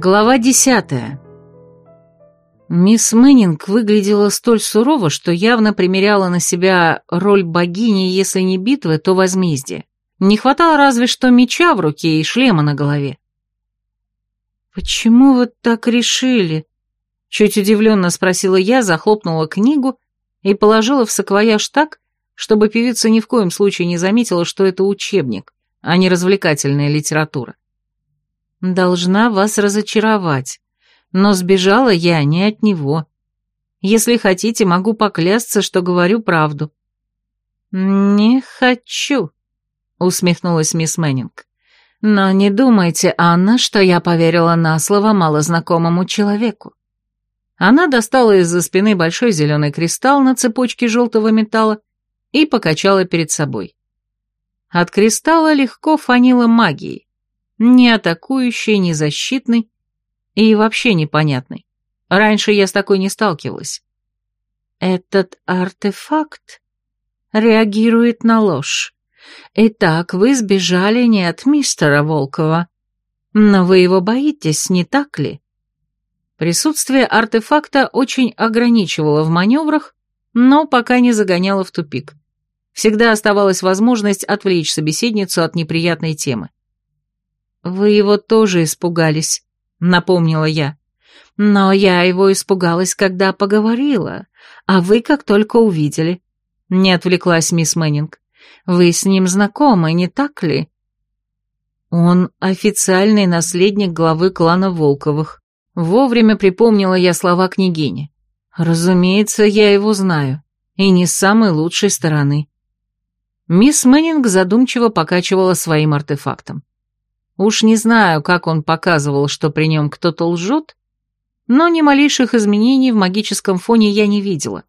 Глава десятая. Мисс Мэннинг выглядела столь сурово, что явно примеряла на себя роль богини, если не битвы, то возмездия. Не хватало разве что меча в руке и шлема на голове. «Почему вы так решили?» Чуть удивленно спросила я, захлопнула книгу и положила в саквояж так, чтобы певица ни в коем случае не заметила, что это учебник, а не развлекательная литература. Должна вас разочаровать, но сбежала я не от него. Если хотите, могу поклясться, что говорю правду». «Не хочу», — усмехнулась мисс Мэннинг. «Но не думайте, Анна, что я поверила на слово малознакомому человеку». Она достала из-за спины большой зеленый кристалл на цепочке желтого металла и покачала перед собой. От кристалла легко фанило магией ни атакующий, ни защитный и вообще непонятный. Раньше я с такой не сталкивалась. Этот артефакт реагирует на ложь. Итак, вы сбежали не от мистера Волкова, но вы его боитесь, не так ли? Присутствие артефакта очень ограничивало в маневрах, но пока не загоняло в тупик. Всегда оставалась возможность отвлечь собеседницу от неприятной темы. «Вы его тоже испугались», — напомнила я. «Но я его испугалась, когда поговорила, а вы как только увидели». Не отвлеклась мисс Мэннинг. «Вы с ним знакомы, не так ли?» «Он официальный наследник главы клана Волковых». Вовремя припомнила я слова княгини. «Разумеется, я его знаю, и не с самой лучшей стороны». Мисс Мэннинг задумчиво покачивала своим артефактом. Уж не знаю, как он показывал, что при нем кто-то лжет, но ни малейших изменений в магическом фоне я не видела,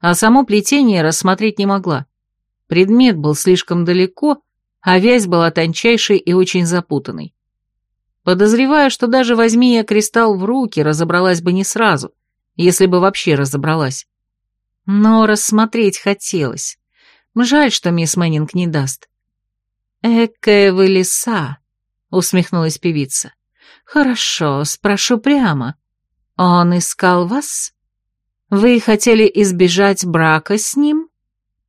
а само плетение рассмотреть не могла. Предмет был слишком далеко, а вязь была тончайшей и очень запутанной. Подозреваю, что даже возьми я кристалл в руки, разобралась бы не сразу, если бы вообще разобралась. Но рассмотреть хотелось. Жаль, что мисс Мэннинг не даст. Экая вы лиса, усмехнулась певица. «Хорошо, спрошу прямо. Он искал вас? Вы хотели избежать брака с ним?»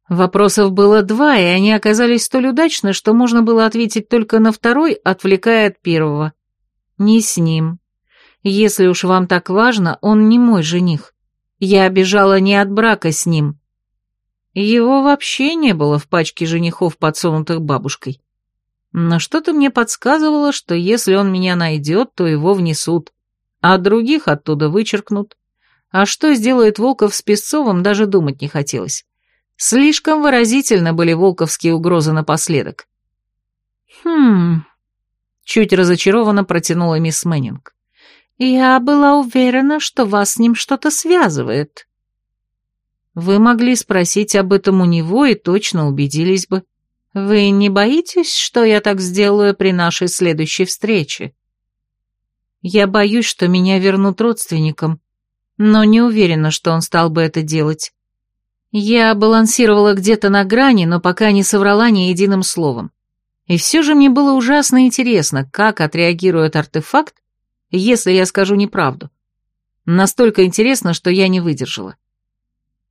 Вопросов было два, и они оказались столь удачны, что можно было ответить только на второй, отвлекая от первого. «Не с ним. Если уж вам так важно, он не мой жених. Я бежала не от брака с ним». Его вообще не было в пачке женихов, подсунутых бабушкой. Но что-то мне подсказывало, что если он меня найдет, то его внесут, а других оттуда вычеркнут. А что сделает Волков с Песцовым, даже думать не хотелось. Слишком выразительно были волковские угрозы напоследок. «Хм...» — чуть разочарованно протянула мисс Мэннинг. «Я была уверена, что вас с ним что-то связывает». «Вы могли спросить об этом у него и точно убедились бы», «Вы не боитесь, что я так сделаю при нашей следующей встрече?» «Я боюсь, что меня вернут родственникам, но не уверена, что он стал бы это делать. Я балансировала где-то на грани, но пока не соврала ни единым словом. И все же мне было ужасно интересно, как отреагирует артефакт, если я скажу неправду. Настолько интересно, что я не выдержала.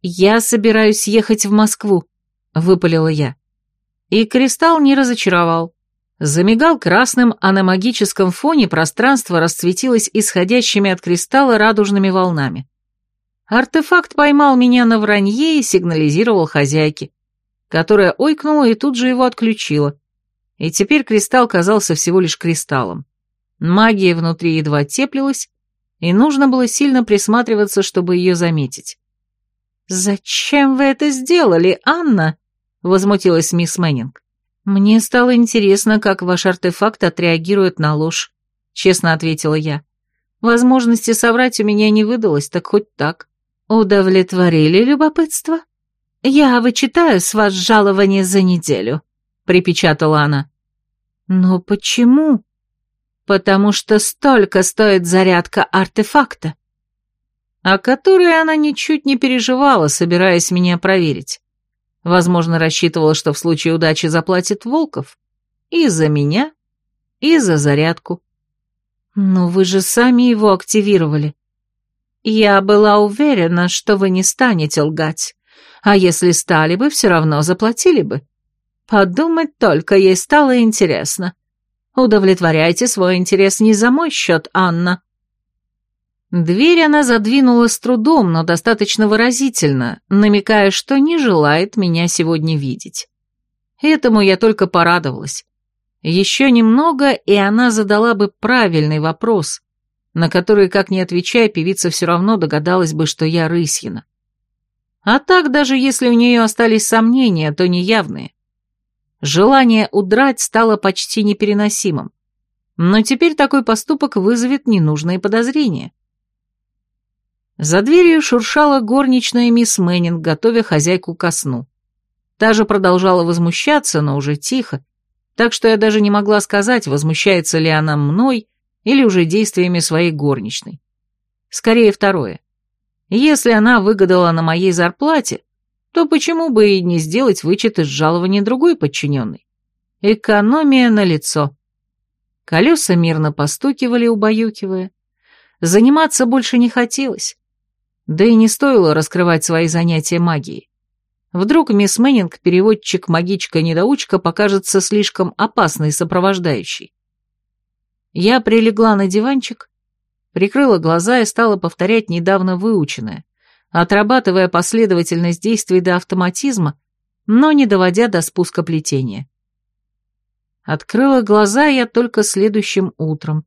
«Я собираюсь ехать в Москву», — выпалила я. И кристалл не разочаровал. Замигал красным, а на магическом фоне пространство расцветилось исходящими от кристалла радужными волнами. Артефакт поймал меня на вранье и сигнализировал хозяйке, которая ойкнула и тут же его отключила. И теперь кристалл казался всего лишь кристаллом. Магия внутри едва теплилась, и нужно было сильно присматриваться, чтобы ее заметить. «Зачем вы это сделали, Анна?» Возмутилась мисс Мэннинг. «Мне стало интересно, как ваш артефакт отреагирует на ложь», — честно ответила я. «Возможности соврать у меня не выдалось, так хоть так». «Удовлетворили любопытство?» «Я вычитаю с вас жалование за неделю», — припечатала она. «Но почему?» «Потому что столько стоит зарядка артефакта» о которой она ничуть не переживала, собираясь меня проверить. Возможно, рассчитывала, что в случае удачи заплатит Волков. И за меня, и за зарядку. «Но вы же сами его активировали». «Я была уверена, что вы не станете лгать, а если стали бы, все равно заплатили бы. Подумать только, ей стало интересно. Удовлетворяйте свой интерес не за мой счет, Анна». Дверь она задвинула с трудом, но достаточно выразительно, намекая, что не желает меня сегодня видеть. Этому я только порадовалась. Еще немного, и она задала бы правильный вопрос, на который, как ни отвечая, певица все равно догадалась бы, что я Рысьина. А так, даже если у нее остались сомнения, то неявные. Желание удрать стало почти непереносимым. Но теперь такой поступок вызовет ненужные подозрения. За дверью шуршала горничная мисс Мэннинг, готовя хозяйку ко сну. Та же продолжала возмущаться, но уже тихо, так что я даже не могла сказать, возмущается ли она мной или уже действиями своей горничной. Скорее второе. Если она выгадала на моей зарплате, то почему бы и не сделать вычет из жалования другой подчиненной? Экономия на лицо. Колеса мирно постукивали, убаюкивая. Заниматься больше не хотелось. Да и не стоило раскрывать свои занятия магией. Вдруг мисс Мэннинг, переводчик, магичка, недоучка, покажется слишком опасной сопровождающей. Я прилегла на диванчик, прикрыла глаза и стала повторять недавно выученное, отрабатывая последовательность действий до автоматизма, но не доводя до спуска плетения. Открыла глаза я только следующим утром,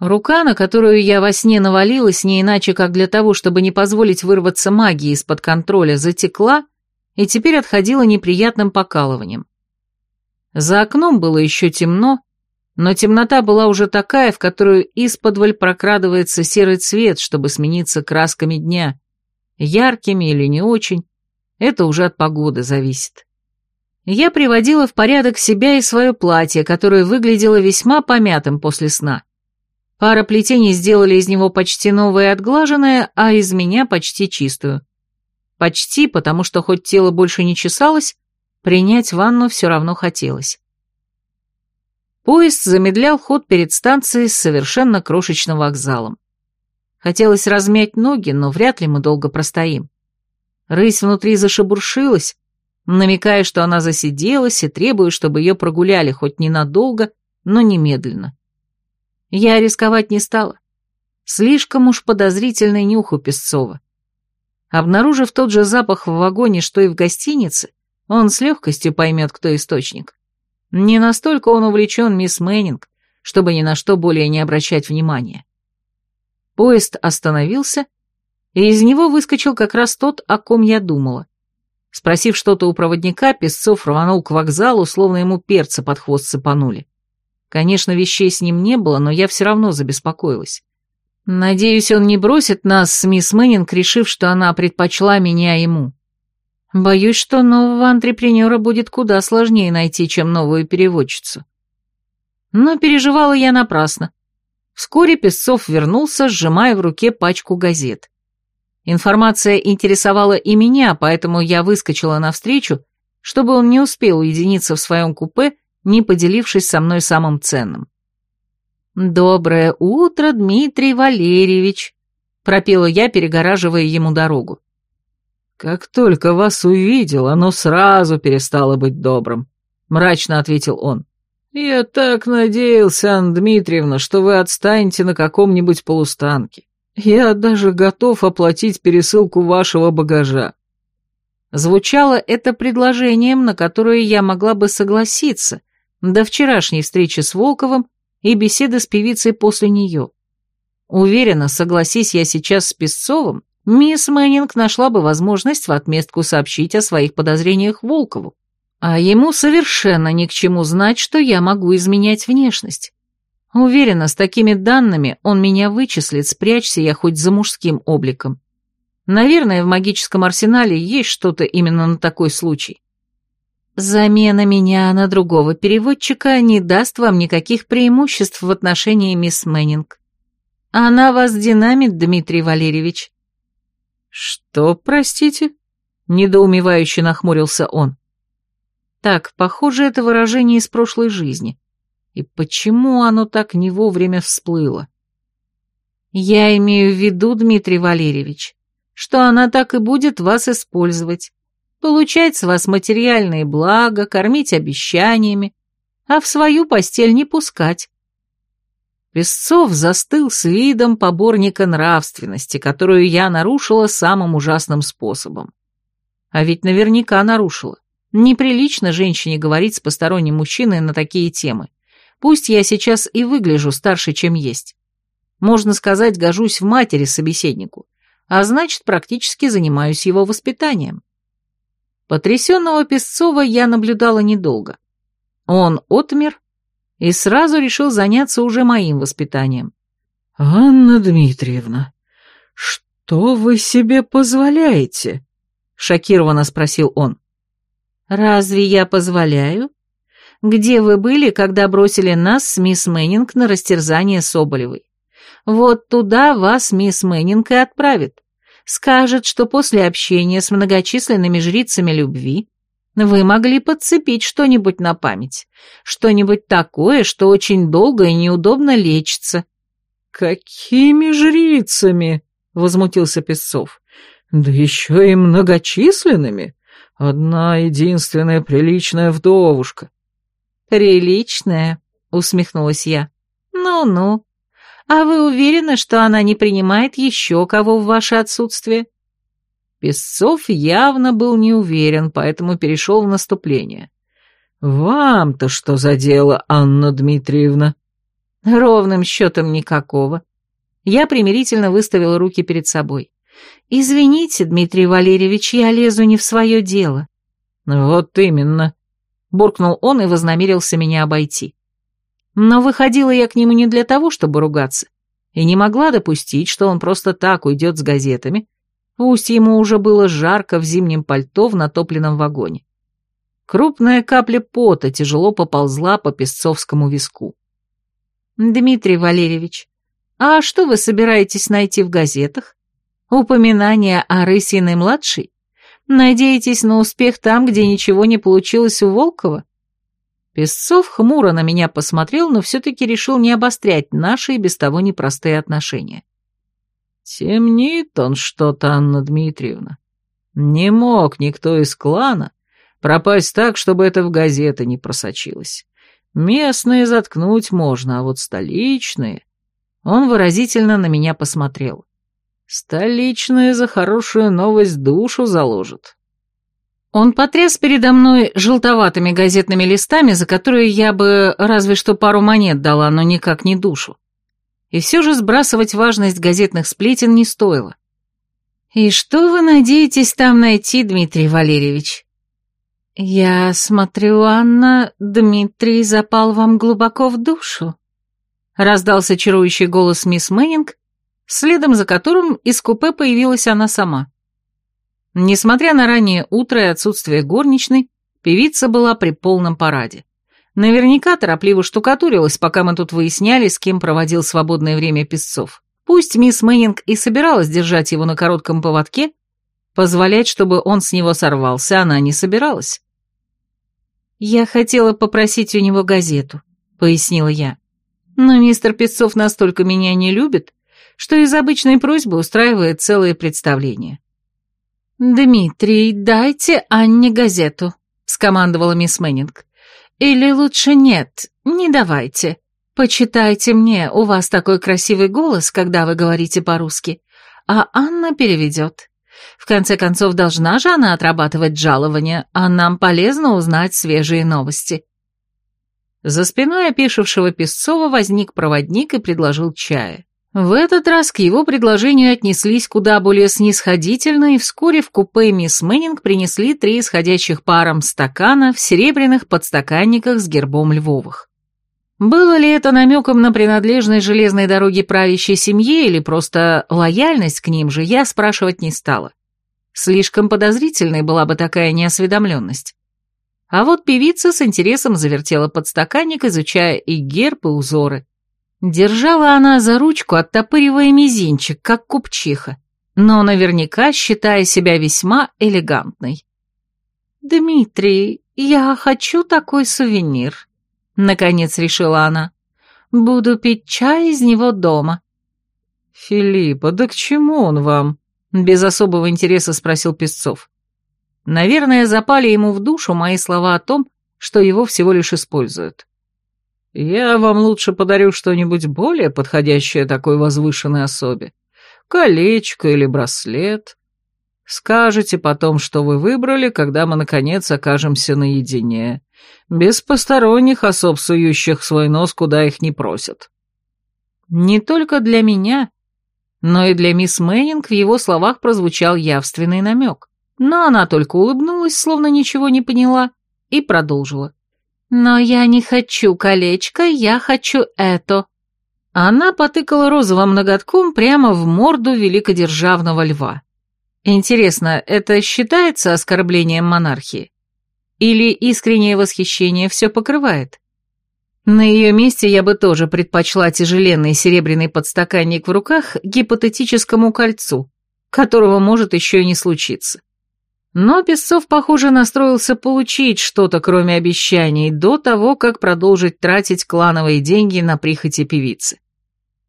Рука, на которую я во сне навалилась, не иначе как для того, чтобы не позволить вырваться магии из-под контроля, затекла и теперь отходила неприятным покалыванием. За окном было еще темно, но темнота была уже такая, в которую из-под прокрадывается серый цвет, чтобы смениться красками дня, яркими или не очень, это уже от погоды зависит. Я приводила в порядок себя и свое платье, которое выглядело весьма помятым после сна. Пара плетений сделали из него почти новое и отглаженное, а из меня почти чистую. Почти, потому что хоть тело больше не чесалось, принять ванну все равно хотелось. Поезд замедлял ход перед станцией с совершенно крошечным вокзалом. Хотелось размять ноги, но вряд ли мы долго простоим. Рысь внутри зашебуршилась, намекая, что она засиделась и требует, чтобы ее прогуляли хоть ненадолго, но немедленно. Я рисковать не стала. Слишком уж подозрительный нюх у Песцова. Обнаружив тот же запах в вагоне, что и в гостинице, он с легкостью поймет, кто источник. Не настолько он увлечен мисс Мэннинг, чтобы ни на что более не обращать внимания. Поезд остановился, и из него выскочил как раз тот, о ком я думала. Спросив что-то у проводника, Песцов рванул к вокзалу, словно ему перца под хвост сыпанули. Конечно, вещей с ним не было, но я все равно забеспокоилась. Надеюсь, он не бросит нас с мисс Мэннинг, решив, что она предпочла меня ему. Боюсь, что нового антрепренера будет куда сложнее найти, чем новую переводчицу. Но переживала я напрасно. Вскоре Песцов вернулся, сжимая в руке пачку газет. Информация интересовала и меня, поэтому я выскочила навстречу, чтобы он не успел уединиться в своем купе не поделившись со мной самым ценным. «Доброе утро, Дмитрий Валерьевич», — пропела я, перегораживая ему дорогу. «Как только вас увидел, оно сразу перестало быть добрым», — мрачно ответил он. «Я так надеялся, Анна Дмитриевна, что вы отстанете на каком-нибудь полустанке. Я даже готов оплатить пересылку вашего багажа». Звучало это предложением, на которое я могла бы согласиться, до вчерашней встречи с Волковым и беседы с певицей после нее. Уверена, согласись я сейчас с Песцовым, мисс Мэннинг нашла бы возможность в отместку сообщить о своих подозрениях Волкову. А ему совершенно ни к чему знать, что я могу изменять внешность. Уверена, с такими данными он меня вычислит, спрячься я хоть за мужским обликом. Наверное, в магическом арсенале есть что-то именно на такой случай. Замена меня на другого переводчика не даст вам никаких преимуществ в отношении мисс Мэннинг. Она вас динамит, Дмитрий Валерьевич. Что, простите? Недоумевающе нахмурился он. Так, похоже, это выражение из прошлой жизни. И почему оно так не вовремя всплыло? Я имею в виду, Дмитрий Валерьевич, что она так и будет вас использовать, получать с вас материальные блага, кормить обещаниями, а в свою постель не пускать. Песцов застыл с видом поборника нравственности, которую я нарушила самым ужасным способом. А ведь наверняка нарушила. Неприлично женщине говорить с посторонним мужчиной на такие темы. Пусть я сейчас и выгляжу старше, чем есть. Можно сказать, гожусь в матери собеседнику, а значит, практически занимаюсь его воспитанием. Потрясенного Песцова я наблюдала недолго. Он отмер и сразу решил заняться уже моим воспитанием. «Анна Дмитриевна, что вы себе позволяете?» — шокированно спросил он. «Разве я позволяю? Где вы были, когда бросили нас с мисс Мэннинг на растерзание Соболевой? Вот туда вас мисс Мэннинг и отправит. Скажет, что после общения с многочисленными жрицами любви вы могли подцепить что-нибудь на память, что-нибудь такое, что очень долго и неудобно лечится». «Какими жрицами?» — возмутился Песцов. «Да еще и многочисленными. Одна единственная приличная вдовушка». «Приличная?» — усмехнулась я. «Ну-ну. А вы уверены, что она не принимает еще кого в ваше отсутствие?» Песцов явно был не уверен, поэтому перешел в наступление. «Вам-то что за дело, Анна Дмитриевна?» «Ровным счетом никакого». Я примирительно выставила руки перед собой. «Извините, Дмитрий Валерьевич, я лезу не в свое дело». «Вот именно», — буркнул он и вознамерился меня обойти. Но выходила я к нему не для того, чтобы ругаться, и не могла допустить, что он просто так уйдет с газетами, Пусть ему уже было жарко в зимнем пальто в натопленном вагоне. Крупная капля пота тяжело поползла по песцовскому виску. «Дмитрий Валерьевич, а что вы собираетесь найти в газетах? Упоминание о Рысиной-младшей? Надеетесь на успех там, где ничего не получилось у Волкова?» Песцов хмуро на меня посмотрел, но все-таки решил не обострять наши и без того непростые отношения. Темнит он что-то, Анна Дмитриевна. Не мог никто из клана пропасть так, чтобы это в газеты не просочилось. Местные заткнуть можно, а вот столичные... Он выразительно на меня посмотрел. Столичные за хорошую новость душу заложат. Он потряс передо мной желтоватыми газетными листами, за которые я бы разве что пару монет дала, но никак не душу. И все же сбрасывать важность газетных сплетен не стоило. «И что вы надеетесь там найти, Дмитрий Валерьевич?» «Я смотрю, Анна, Дмитрий запал вам глубоко в душу», — раздался чарующий голос мисс Мэннинг, следом за которым из купе появилась она сама. Несмотря на раннее утро и отсутствие горничной, певица была при полном параде. Наверняка торопливо штукатурилась, пока мы тут выясняли, с кем проводил свободное время Песцов. Пусть мисс Мэннинг и собиралась держать его на коротком поводке, позволять, чтобы он с него сорвался, она не собиралась. «Я хотела попросить у него газету», — пояснила я. «Но мистер Песцов настолько меня не любит, что из обычной просьбы устраивает целое представление». «Дмитрий, дайте Анне газету», — скомандовала мисс Мэннинг. Или лучше нет, не давайте. Почитайте мне, у вас такой красивый голос, когда вы говорите по-русски. А Анна переведет. В конце концов, должна же она отрабатывать жалование, а нам полезно узнать свежие новости. За спиной опешившего Песцова возник проводник и предложил чая. В этот раз к его предложению отнеслись куда более снисходительно, и вскоре в купе мисс Мэннинг принесли три исходящих паром стакана в серебряных подстаканниках с гербом Львовых. Было ли это намеком на принадлежность железной дороги правящей семье или просто лояльность к ним же, я спрашивать не стала. Слишком подозрительной была бы такая неосведомленность. А вот певица с интересом завертела подстаканник, изучая и герб, и узоры. Держала она за ручку, оттопыривая мизинчик, как купчиха, но наверняка считая себя весьма элегантной. «Дмитрий, я хочу такой сувенир», — наконец решила она. «Буду пить чай из него дома». «Филиппа, да к чему он вам?» — без особого интереса спросил Песцов. Наверное, запали ему в душу мои слова о том, что его всего лишь используют. «Я вам лучше подарю что-нибудь более подходящее такой возвышенной особе. Колечко или браслет. Скажете потом, что вы выбрали, когда мы, наконец, окажемся наедине, без посторонних особ, сующих свой нос, куда их не просят». Не только для меня, но и для мисс Мэннинг в его словах прозвучал явственный намек. Но она только улыбнулась, словно ничего не поняла, и продолжила. «Но я не хочу колечко, я хочу это». Она потыкала розовым ноготком прямо в морду великодержавного льва. Интересно, это считается оскорблением монархии? Или искреннее восхищение все покрывает? На ее месте я бы тоже предпочла тяжеленный серебряный подстаканник в руках гипотетическому кольцу, которого может еще и не случиться. Но Песцов, похоже, настроился получить что-то, кроме обещаний, до того, как продолжить тратить клановые деньги на прихоти певицы.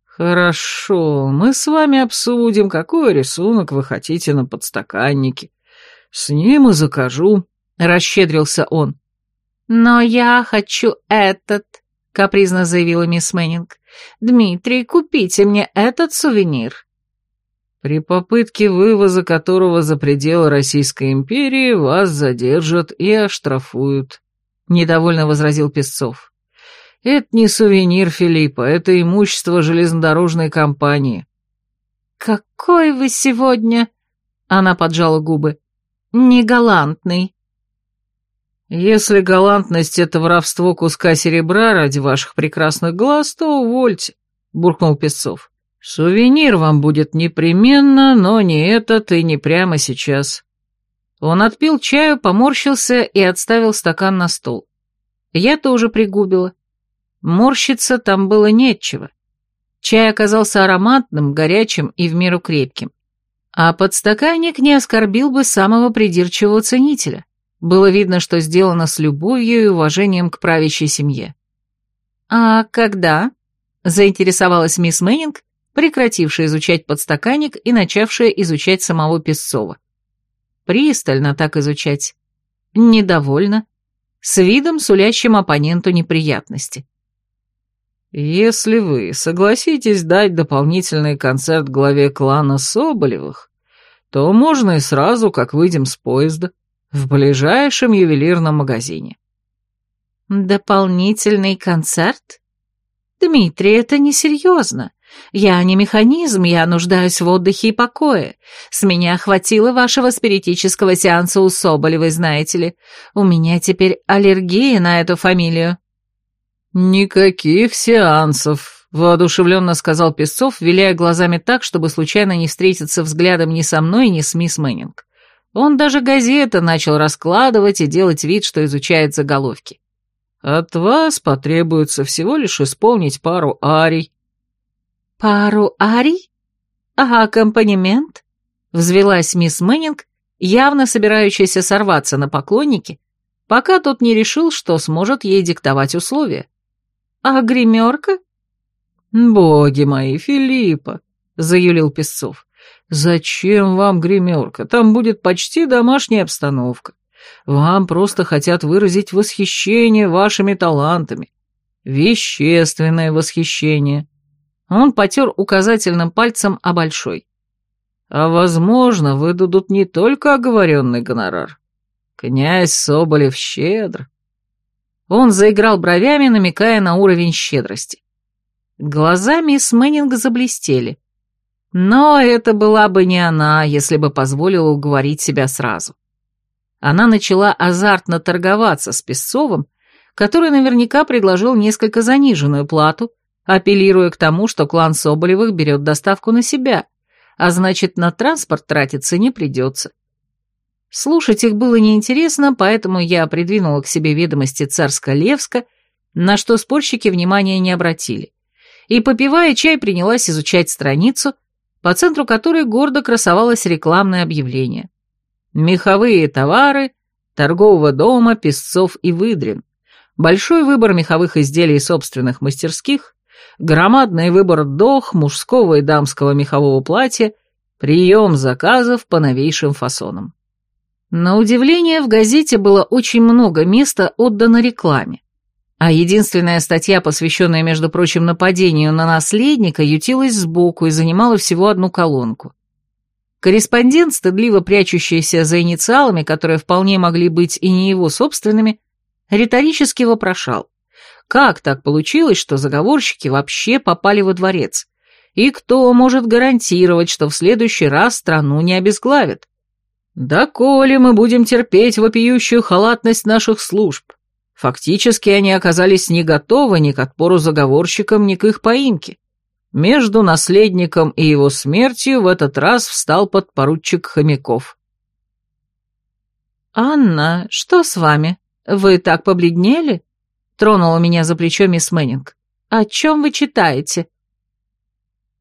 «Хорошо, мы с вами обсудим, какой рисунок вы хотите на подстаканнике. С ним и закажу», — расщедрился он. «Но я хочу этот», — капризно заявила мисс Мэннинг. «Дмитрий, купите мне этот сувенир». При попытке вывоза которого за пределы Российской империи вас задержат и оштрафуют», — недовольно возразил Песцов. «Это не сувенир Филиппа, это имущество железнодорожной компании». «Какой вы сегодня...» — она поджала губы. «Негалантный». «Если галантность — это воровство куска серебра ради ваших прекрасных глаз, то увольте», — буркнул Песцов. «Сувенир вам будет непременно, но не этот и не прямо сейчас». Он отпил чаю, поморщился и отставил стакан на стол. Я тоже пригубила. Морщиться там было нечего. Чай оказался ароматным, горячим и в меру крепким. А подстаканник не оскорбил бы самого придирчивого ценителя. Было видно, что сделано с любовью и уважением к правящей семье. «А когда?» — заинтересовалась мисс Мэннинг, прекратившая изучать подстаканник и начавшая изучать самого Песцова. Пристально так изучать. Недовольно. С видом, сулящим оппоненту неприятности. «Если вы согласитесь дать дополнительный концерт главе клана Соболевых, то можно и сразу, как выйдем с поезда, в ближайшем ювелирном магазине». «Дополнительный концерт? Дмитрий, это несерьезно. Я не механизм, я нуждаюсь в отдыхе и покое. С меня хватило вашего спиритического сеанса у Соболевой, знаете ли. У меня теперь аллергия на эту фамилию». «Никаких сеансов», — воодушевленно сказал Песцов, виляя глазами так, чтобы случайно не встретиться взглядом ни со мной, ни с мисс Мэннинг. Он даже газеты начал раскладывать и делать вид, что изучает заголовки. «От вас потребуется всего лишь исполнить пару арий, «Пару арий? А аккомпанемент?» — взвелась мисс Мэннинг, явно собирающаяся сорваться на поклонники, пока тот не решил, что сможет ей диктовать условия. «А гримерка?» «Боги мои, Филиппа!» — заюлил Песцов. «Зачем вам гримерка? Там будет почти домашняя обстановка. Вам просто хотят выразить восхищение вашими талантами. Вещественное восхищение. Он потер указательным пальцем о большой. А, возможно, выдадут не только оговоренный гонорар. Князь Соболев щедр. Он заиграл бровями, намекая на уровень щедрости. Глаза мисс заблестели. Но это была бы не она, если бы позволила уговорить себя сразу. Она начала азартно торговаться с Песцовым, который наверняка предложил несколько заниженную плату, апеллируя к тому, что клан Соболевых берет доставку на себя, а значит, на транспорт тратиться не придется. Слушать их было неинтересно, поэтому я придвинула к себе ведомости царско-левска, на что спорщики внимания не обратили. И, попивая чай, принялась изучать страницу, по центру которой гордо красовалось рекламное объявление. Меховые товары торгового дома Песцов и Выдрин. большой выбор меховых изделий собственных мастерских, громадный выбор дох, мужского и дамского мехового платья, прием заказов по новейшим фасонам. На удивление, в газете было очень много места отдано рекламе, а единственная статья, посвященная, между прочим, нападению на наследника, ютилась сбоку и занимала всего одну колонку. Корреспондент, стыдливо прячущийся за инициалами, которые вполне могли быть и не его собственными, риторически вопрошал, как так получилось, что заговорщики вообще попали во дворец, и кто может гарантировать, что в следующий раз страну не обезглавят? Да коли мы будем терпеть вопиющую халатность наших служб? Фактически они оказались не готовы ни к отпору заговорщикам, ни к их поимке. Между наследником и его смертью в этот раз встал подпоручик Хомяков. «Анна, что с вами? Вы так побледнели?» Тронула меня за плечо мисс Мэннинг. «О чем вы читаете?»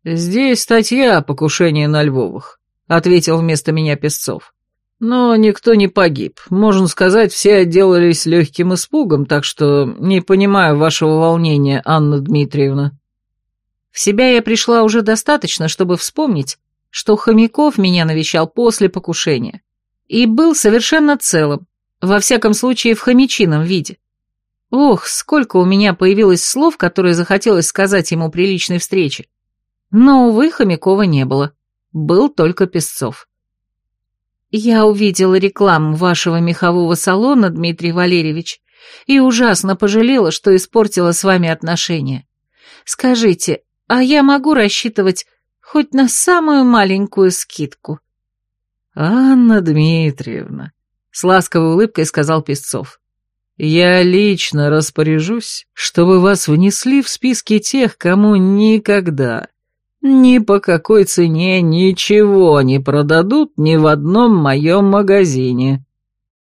«Здесь статья о покушении на Львовых», — ответил вместо меня Песцов. «Но никто не погиб. Можно сказать, все отделались легким испугом, так что не понимаю вашего волнения, Анна Дмитриевна». В себя я пришла уже достаточно, чтобы вспомнить, что Хомяков меня навещал после покушения. И был совершенно целым, во всяком случае в хомячином виде. Ох, сколько у меня появилось слов, которые захотелось сказать ему при личной встрече. Но, увы, Хомякова не было. Был только Песцов. «Я увидела рекламу вашего мехового салона, Дмитрий Валерьевич, и ужасно пожалела, что испортила с вами отношения. Скажите, а я могу рассчитывать хоть на самую маленькую скидку. «Анна Дмитриевна», — с ласковой улыбкой сказал Песцов, «я лично распоряжусь, чтобы вас внесли в списки тех, кому никогда, ни по какой цене ничего не продадут ни в одном моем магазине».